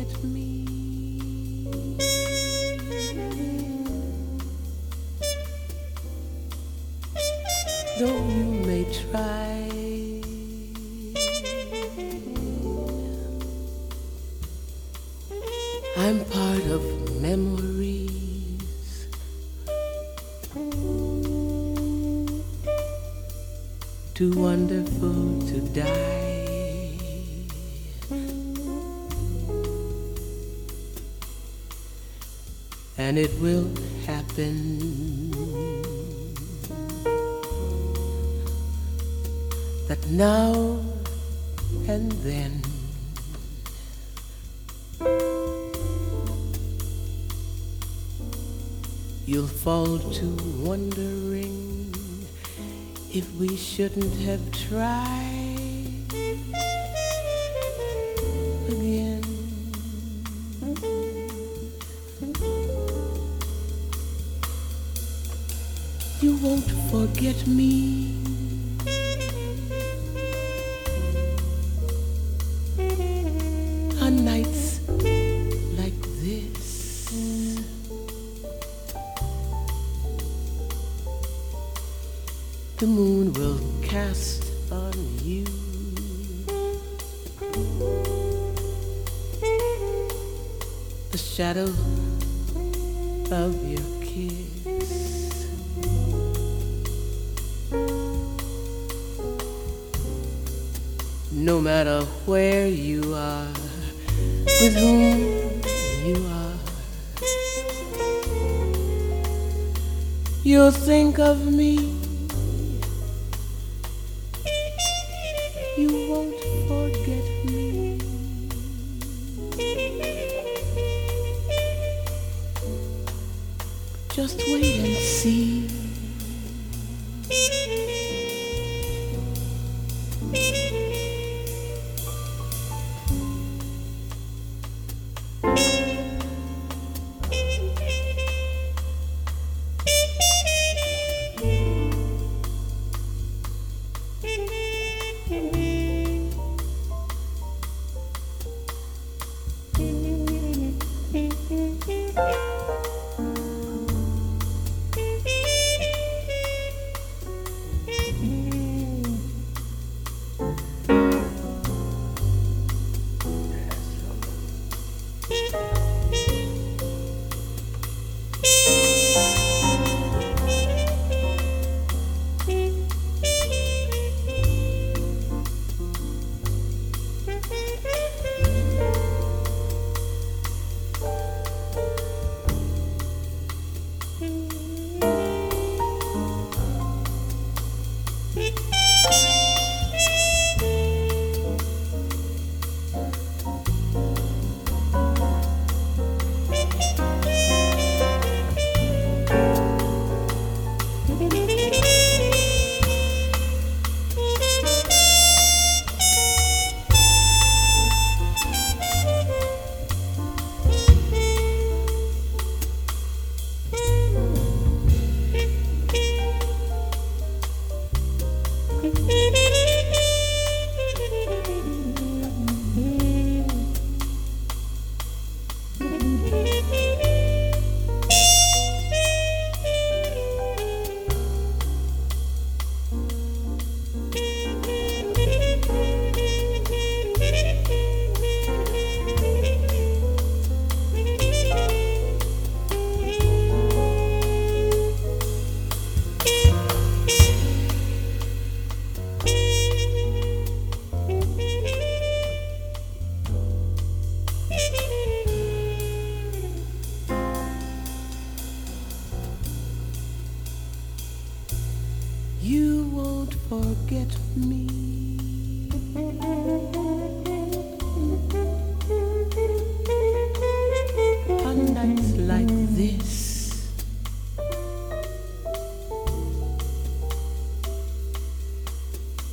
won't me. Though you may try. I'm part of memories. Too wonderful to die. And it will happen that now and then you'll fall to wondering if we shouldn't have tried again. You won't forget me. On nights like this. The moon will cast on you the shadow of your kiss. No matter where you are, with whom you are, you'll think of me. You won't forget me. Just wait and see.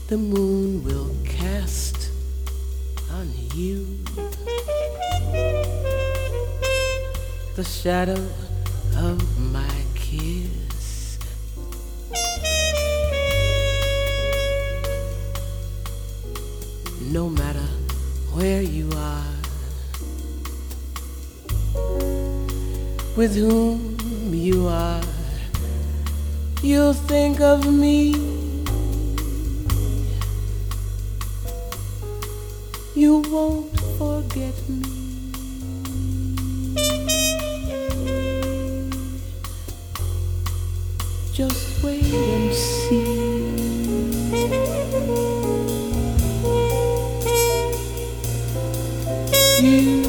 the moon will cast on you. The shadow of my kiss. No matter where you are, with whom you are, you'll think of me you won't forget me. Just wait and see. You